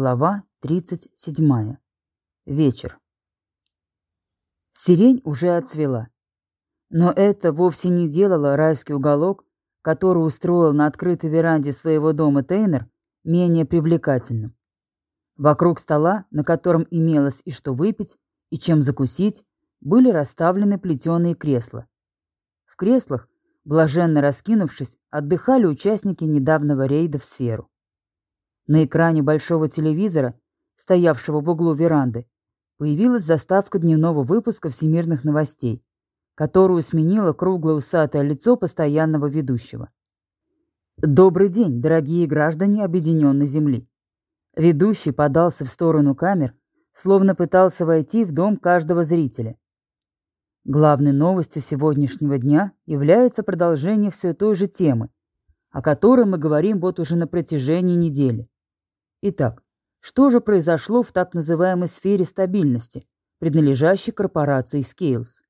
Глава 37. Вечер. Сирень уже отцвела. Но это вовсе не делало райский уголок, который устроил на открытой веранде своего дома Тейнер, менее привлекательным. Вокруг стола, на котором имелось и что выпить, и чем закусить, были расставлены плетеные кресла. В креслах, блаженно раскинувшись, отдыхали участники недавнего рейда в сферу. На экране большого телевизора, стоявшего в углу веранды, появилась заставка дневного выпуска всемирных новостей, которую сменило круглое усатое лицо постоянного ведущего. Добрый день, дорогие граждане Объединенной Земли. Ведущий подался в сторону камер, словно пытался войти в дом каждого зрителя. Главной новостью сегодняшнего дня является продолжение все той же темы, о которой мы говорим вот уже на протяжении недели. Итак, что же произошло в так называемой сфере стабильности, принадлежащей корпорации Scales?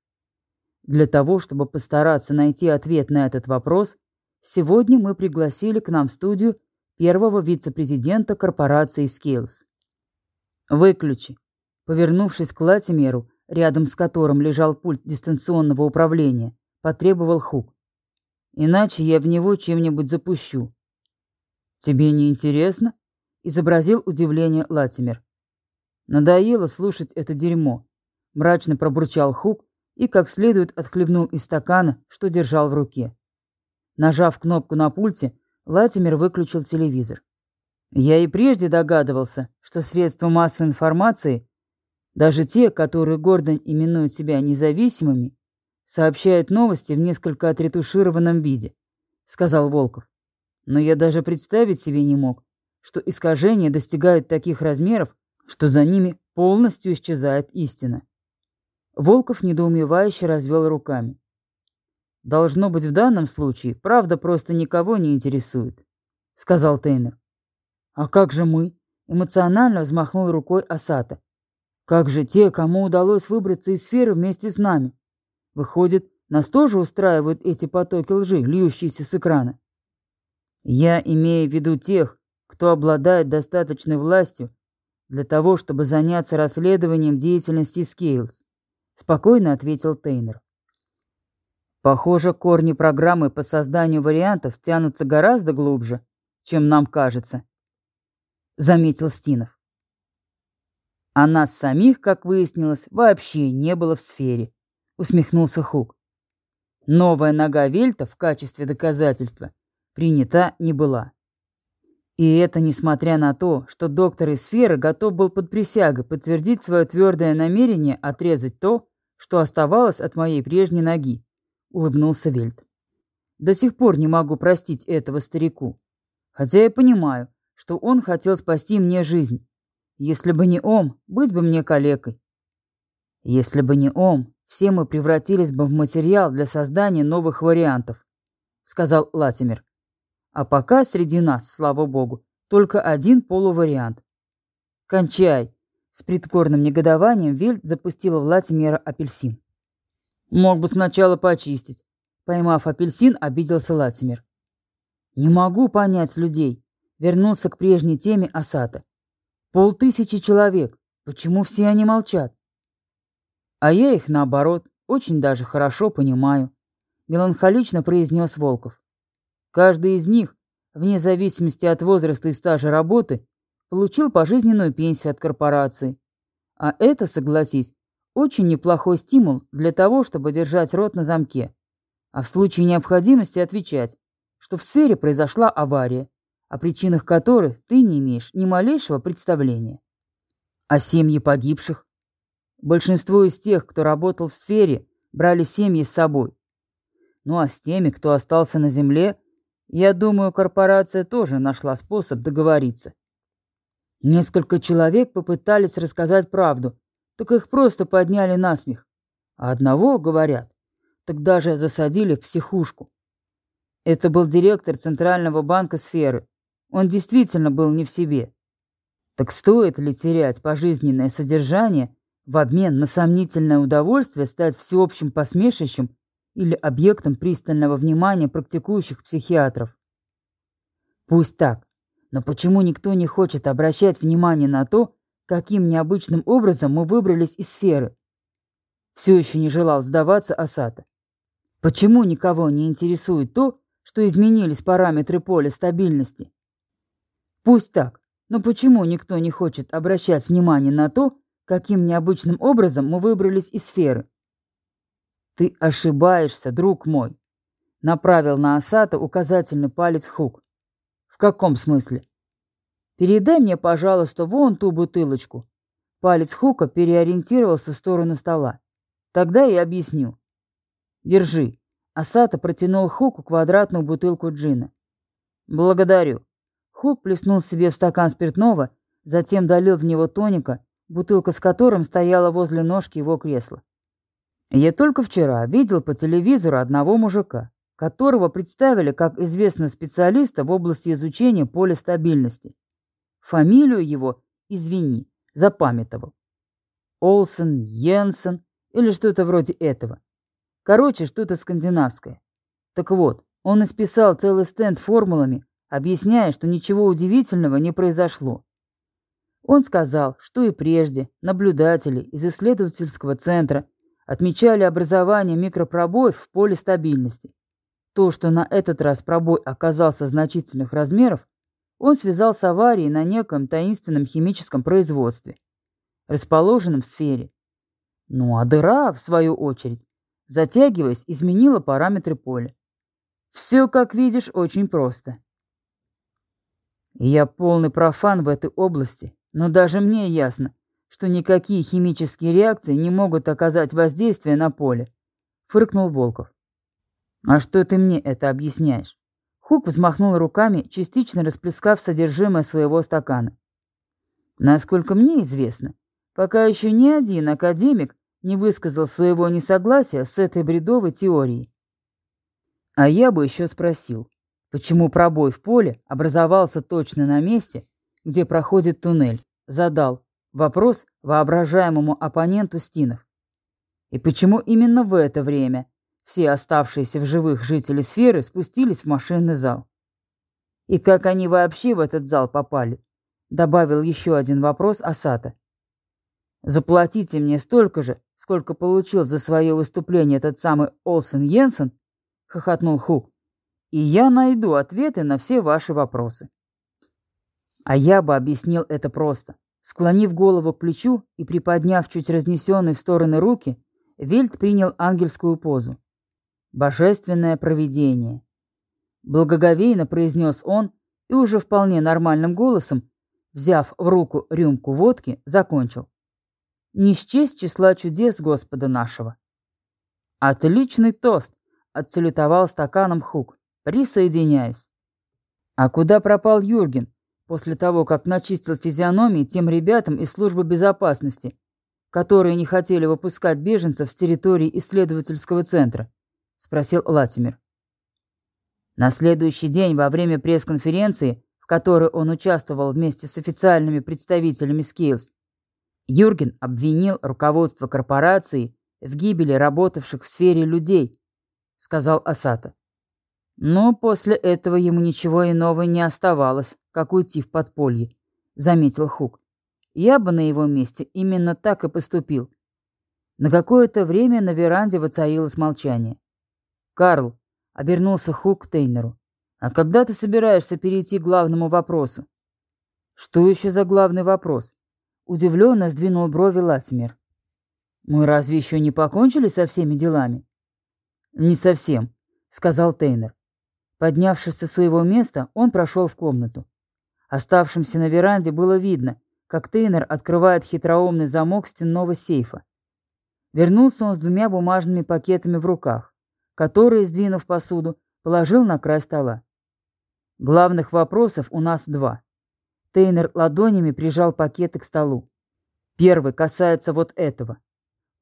Для того, чтобы постараться найти ответ на этот вопрос, сегодня мы пригласили к нам в студию первого вице-президента корпорации Scales. «Выключи». Повернувшись к Латимеру, рядом с которым лежал пульт дистанционного управления, потребовал Хук. «Иначе я в него чем-нибудь запущу». «Тебе не интересно?» Изобразил удивление Латимер. Надоело слушать это дерьмо. Мрачно пробурчал Хук и как следует отхлебнул из стакана, что держал в руке. Нажав кнопку на пульте, Латимер выключил телевизор. Я и прежде догадывался, что средства массовой информации, даже те, которые гордо именуют себя независимыми, сообщают новости в несколько отретушированном виде, сказал Волков. Но я даже представить себе не мог, что искажения достигают таких размеров, что за ними полностью исчезает истина. Волков недоумевающе развел руками. «Должно быть, в данном случае правда просто никого не интересует», — сказал Тейнер. «А как же мы?» — эмоционально взмахнул рукой Асата. «Как же те, кому удалось выбраться из сферы вместе с нами? Выходит, нас тоже устраивают эти потоки лжи, льющиеся с экрана?» «Я имею в виду тех, кто обладает достаточной властью для того, чтобы заняться расследованием деятельности Скейлс», — спокойно ответил Тейнер. «Похоже, корни программы по созданию вариантов тянутся гораздо глубже, чем нам кажется», — заметил Стинов. «А нас самих, как выяснилось, вообще не было в сфере», — усмехнулся Хук. «Новая нога Вельта в качестве доказательства принята не была». И это несмотря на то, что доктор из сферы готов был под присягой подтвердить свое твердое намерение отрезать то, что оставалось от моей прежней ноги, улыбнулся Вельт. До сих пор не могу простить этого старику. Хотя я понимаю, что он хотел спасти мне жизнь. Если бы не он, быть бы мне калекой. Если бы не он, все мы превратились бы в материал для создания новых вариантов, сказал Латимер. А пока среди нас, слава богу, только один полувариант. «Кончай!» С притворным негодованием Вельт запустила в апельсин. «Мог бы сначала почистить». Поймав апельсин, обиделся Латимер. «Не могу понять людей», — вернулся к прежней теме Асата. «Полтысячи человек. Почему все они молчат?» «А я их, наоборот, очень даже хорошо понимаю», — меланхолично произнес Волков. Каждый из них, вне зависимости от возраста и стажа работы, получил пожизненную пенсию от корпорации. А это, согласись, очень неплохой стимул для того, чтобы держать рот на замке. А в случае необходимости отвечать, что в сфере произошла авария, о причинах которой ты не имеешь ни малейшего представления. А семьи погибших? Большинство из тех, кто работал в сфере, брали семьи с собой. Ну а с теми, кто остался на земле, я думаю, корпорация тоже нашла способ договориться. Несколько человек попытались рассказать правду, так их просто подняли на смех. А одного, говорят, так даже засадили в психушку. Это был директор Центрального банка сферы. Он действительно был не в себе. Так стоит ли терять пожизненное содержание в обмен на сомнительное удовольствие стать всеобщим посмешищем или объектом пристального внимания практикующих психиатров. Пусть так. Но почему никто не хочет обращать внимание на то, каким необычным образом мы выбрались из сферы? Все еще не желал сдаваться Асата. Почему никого не интересует то, что изменились параметры поля стабильности? Пусть так, но почему никто не хочет обращать внимание на то, каким необычным образом мы выбрались из сферы? Ты ошибаешься, друг мой, направил на Асата указательный палец Хук. В каком смысле? Передай мне, пожалуйста, вон ту бутылочку. Палец Хука переориентировался в сторону стола. Тогда я объясню. Держи. Асата протянул Хуку квадратную бутылку джина. Благодарю. Хук плеснул себе в стакан спиртного, затем долил в него тоника, бутылка с которым стояла возле ножки его кресла. Я только вчера видел по телевизору одного мужика которого представили как известного специалиста в области изучения поля стабильности. Фамилию его, извини, запамятовал. Олсен, Йенсен или что-то вроде этого. Короче, что-то скандинавское. Так вот, он исписал целый стенд формулами, объясняя, что ничего удивительного не произошло. Он сказал, что и прежде наблюдатели из исследовательского центра отмечали образование микропробоев в поле стабильности. То, что на этот раз пробой оказался значительных размеров, он связал с аварией на неком таинственном химическом производстве, расположенном в сфере. Ну а дыра, в свою очередь, затягиваясь, изменила параметры поля. Все, как видишь, очень просто. Я полный профан в этой области, но даже мне ясно, что никакие химические реакции не могут оказать воздействие на поле, фыркнул Волков. «А что ты мне это объясняешь?» Хук взмахнул руками, частично расплескав содержимое своего стакана. «Насколько мне известно, пока еще ни один академик не высказал своего несогласия с этой бредовой теорией. А я бы еще спросил, почему пробой в поле образовался точно на месте, где проходит туннель, задал вопрос воображаемому оппоненту Стинов. И почему именно в это время все оставшиеся в живых жители сферы спустились в машинный зал. И как они вообще в этот зал попали? Добавил еще один вопрос Асата. Заплатите мне столько же, сколько получил за свое выступление этот самый Олсен Йенсен, хохотнул Хук, и я найду ответы на все ваши вопросы. А я бы объяснил это просто. Склонив голову к плечу и приподняв чуть разнесенные в стороны руки, Вельт принял ангельскую позу. Божественное провидение. Благоговейно произнес он и уже вполне нормальным голосом, взяв в руку рюмку водки, закончил. Не счесть числа чудес Господа нашего. Отличный тост, отсалютовал стаканом Хук. Присоединяюсь. А куда пропал Юрген после того, как начистил физиономии тем ребятам из службы безопасности, которые не хотели выпускать беженцев с территории исследовательского центра? — спросил Латимер. На следующий день во время пресс-конференции, в которой он участвовал вместе с официальными представителями Skills, Юрген обвинил руководство корпорации в гибели работавших в сфере людей, сказал Асата. Но после этого ему ничего иного не оставалось, как уйти в подполье, заметил Хук. Я бы на его месте именно так и поступил. На какое-то время на веранде воцарилось молчание. «Карл», — обернулся Хук к Тейнеру, — «а когда ты собираешься перейти к главному вопросу?» «Что еще за главный вопрос?» Удивленно сдвинул брови Латимер. «Мы разве еще не покончили со всеми делами?» «Не совсем», — сказал Тейнер. Поднявшись со своего места, он прошел в комнату. Оставшимся на веранде было видно, как Тейнер открывает хитроумный замок стенного сейфа. Вернулся он с двумя бумажными пакетами в руках который, сдвинув посуду, положил на край стола. Главных вопросов у нас два. Тейнер ладонями прижал пакеты к столу. Первый касается вот этого.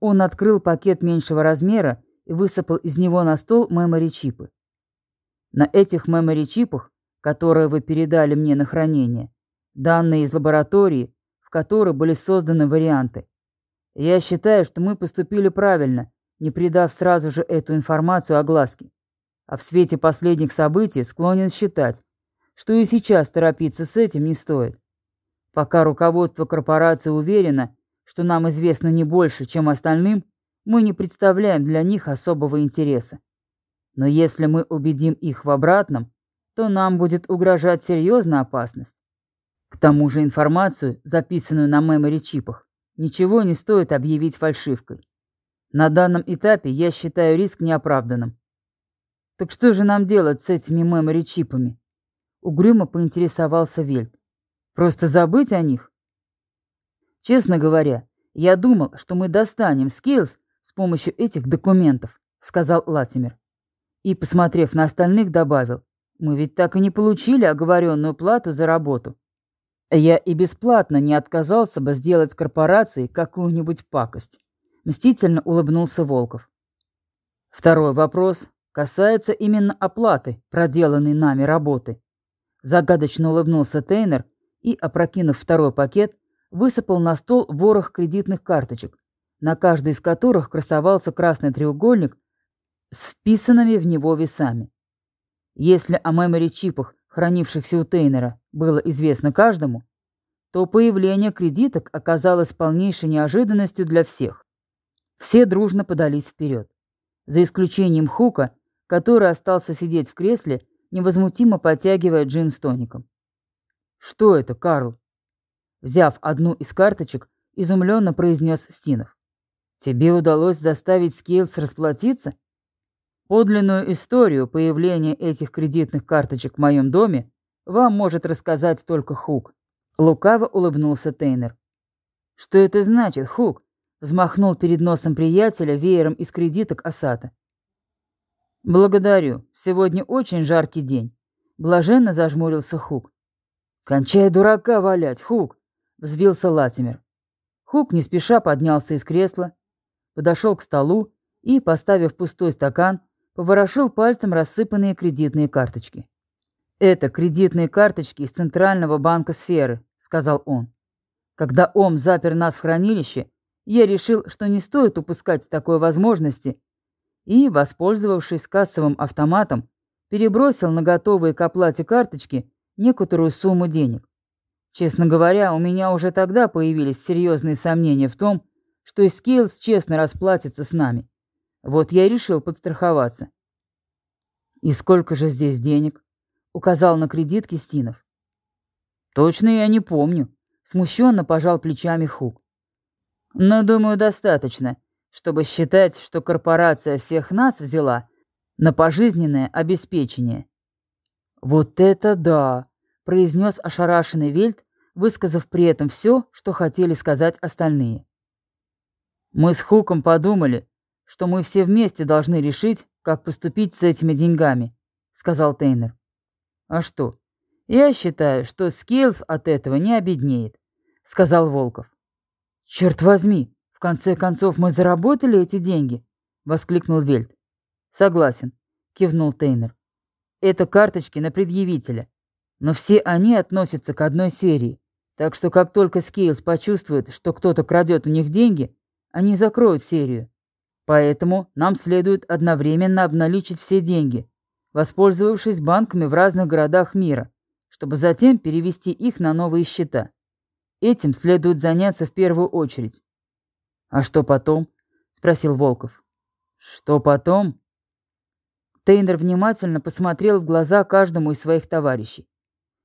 Он открыл пакет меньшего размера и высыпал из него на стол мемори-чипы. На этих мемори-чипах, которые вы передали мне на хранение, данные из лаборатории, в которой были созданы варианты. Я считаю, что мы поступили правильно, не придав сразу же эту информацию огласке. А в свете последних событий склонен считать, что и сейчас торопиться с этим не стоит. Пока руководство корпорации уверено, что нам известно не больше, чем остальным, мы не представляем для них особого интереса. Но если мы убедим их в обратном, то нам будет угрожать серьезная опасность. К тому же информацию, записанную на мемори-чипах, ничего не стоит объявить фальшивкой. На данном этапе я считаю риск неоправданным. Так что же нам делать с этими мемори-чипами? Угрюмо поинтересовался Вельт. Просто забыть о них? Честно говоря, я думал, что мы достанем скиллс с помощью этих документов, сказал Латимер. И, посмотрев на остальных, добавил, мы ведь так и не получили оговоренную плату за работу. Я и бесплатно не отказался бы сделать корпорации какую-нибудь пакость. Мстительно улыбнулся Волков. Второй вопрос касается именно оплаты проделанной нами работы. Загадочно улыбнулся Тейнер и, опрокинув второй пакет, высыпал на стол ворох кредитных карточек, на каждой из которых красовался красный треугольник с вписанными в него весами. Если о мемори-чипах, хранившихся у Тейнера, было известно каждому, то появление кредиток оказалось полнейшей неожиданностью для всех. Все дружно подались вперед. За исключением Хука, который остался сидеть в кресле, невозмутимо потягивая джин с тоником. «Что это, Карл?» Взяв одну из карточек, изумленно произнес Стинов. «Тебе удалось заставить Скейлс расплатиться?» Подлинную историю появления этих кредитных карточек в моем доме вам может рассказать только Хук. Лукаво улыбнулся Тейнер. «Что это значит, Хук?» Взмахнул перед носом приятеля веером из кредиток Асата. «Благодарю. Сегодня очень жаркий день». Блаженно зажмурился Хук. «Кончай дурака валять, Хук!» — взвился Латимер. Хук не спеша поднялся из кресла, подошел к столу и, поставив пустой стакан, поворошил пальцем рассыпанные кредитные карточки. «Это кредитные карточки из Центрального банка сферы», — сказал он. «Когда Ом запер нас в хранилище, я решил, что не стоит упускать такой возможности, и, воспользовавшись кассовым автоматом, перебросил на готовые к оплате карточки некоторую сумму денег. Честно говоря, у меня уже тогда появились серьезные сомнения в том, что Скейлс честно расплатится с нами. Вот я и решил подстраховаться. «И сколько же здесь денег?» — указал на кредитки Стинов. «Точно я не помню», — смущенно пожал плечами Хук. «Но, думаю, достаточно, чтобы считать, что корпорация всех нас взяла на пожизненное обеспечение». «Вот это да!» — произнес ошарашенный Вельт, высказав при этом все, что хотели сказать остальные. «Мы с Хуком подумали, что мы все вместе должны решить, как поступить с этими деньгами», — сказал Тейнер. «А что? Я считаю, что Скейлс от этого не обеднеет», — сказал Волков. «Черт возьми, в конце концов мы заработали эти деньги», — воскликнул Вельт. «Согласен», — кивнул Тейнер. Это карточки на предъявителя. Но все они относятся к одной серии. Так что как только Скейлс почувствует, что кто-то крадет у них деньги, они закроют серию. Поэтому нам следует одновременно обналичить все деньги, воспользовавшись банками в разных городах мира, чтобы затем перевести их на новые счета. Этим следует заняться в первую очередь. «А что потом?» — спросил Волков. «Что потом?» Тейнер внимательно посмотрел в глаза каждому из своих товарищей.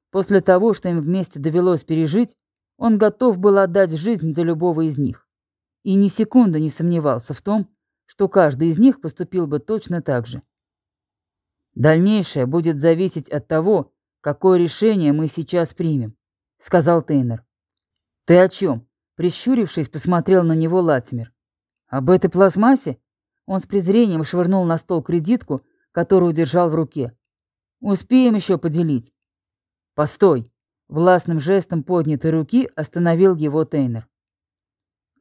После того, что им вместе довелось пережить, он готов был отдать жизнь за любого из них. И ни секунды не сомневался в том, что каждый из них поступил бы точно так же. «Дальнейшее будет зависеть от того, какое решение мы сейчас примем», — сказал Тейнер. «Ты о чем?» — прищурившись, посмотрел на него Латимер. «Об этой пластмассе?» Он с презрением швырнул на стол кредитку, которую держал в руке. «Успеем еще поделить». «Постой!» — властным жестом поднятой руки остановил его Тейнер.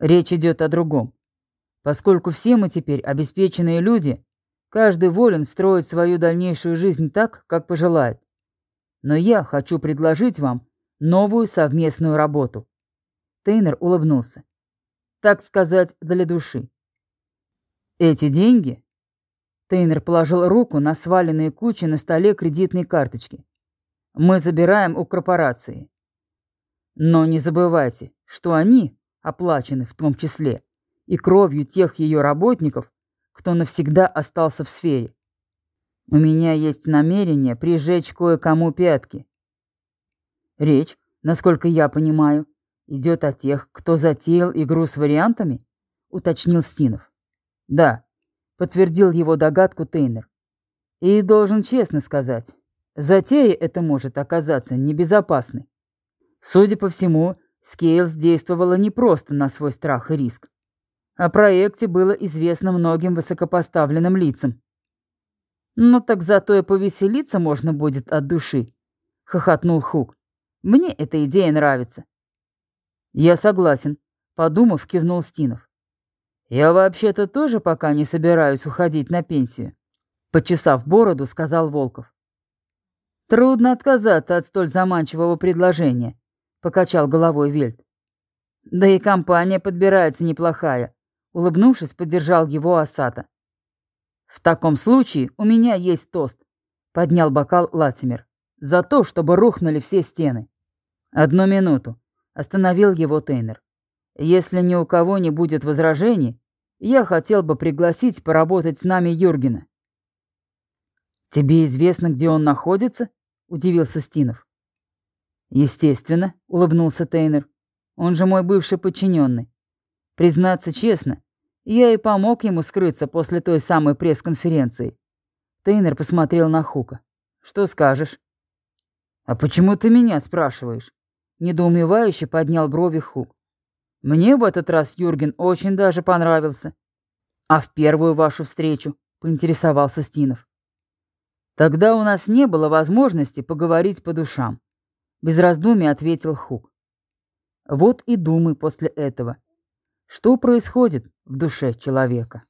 «Речь идет о другом. Поскольку все мы теперь обеспеченные люди, каждый волен строить свою дальнейшую жизнь так, как пожелает. Но я хочу предложить вам новую совместную работу». Тейнер улыбнулся. «Так сказать, для души. Эти деньги Тейнер положил руку на сваленные кучи на столе кредитной карточки. мы забираем у корпорации. Но не забывайте, что они оплачены в том числе и кровью тех ее работников, кто навсегда остался в сфере. У меня есть намерение прижечь кое-кому пятки. Речь, насколько я понимаю, идет о тех, кто затеял игру с вариантами, уточнил Стинов. Да, подтвердил его догадку Тейнер. И должен честно сказать, затея это может оказаться небезопасной. Судя по всему, Скейлс действовала не просто на свой страх и риск. О проекте было известно многим высокопоставленным лицам. «Ну так зато и повеселиться можно будет от души», — хохотнул Хук. «Мне эта идея нравится». «Я согласен», — подумав, кивнул Стинов. «Я вообще-то тоже пока не собираюсь уходить на пенсию», — почесав бороду, сказал Волков. «Трудно отказаться от столь заманчивого предложения», — покачал головой Вельт. «Да и компания подбирается неплохая», — улыбнувшись, поддержал его Асата. «В таком случае у меня есть тост», — поднял бокал Латимер. «За то, чтобы рухнули все стены». «Одну минуту», — остановил его Тейнер. «Если ни у кого не будет возражений, я хотел бы пригласить поработать с нами Юргена». «Тебе известно, где он находится?» — удивился Стинов. «Естественно», — улыбнулся Тейнер. «Он же мой бывший подчиненный. Признаться честно, я и помог ему скрыться после той самой пресс-конференции». Тейнер посмотрел на Хука. «Что скажешь?» «А почему ты меня спрашиваешь?» Недоумевающе поднял брови Хук. «Мне в этот раз Юрген очень даже понравился». «А в первую вашу встречу?» — поинтересовался Стинов. «Тогда у нас не было возможности поговорить по душам. Без раздумий ответил Хук. Вот и думай после этого, что происходит в душе человека.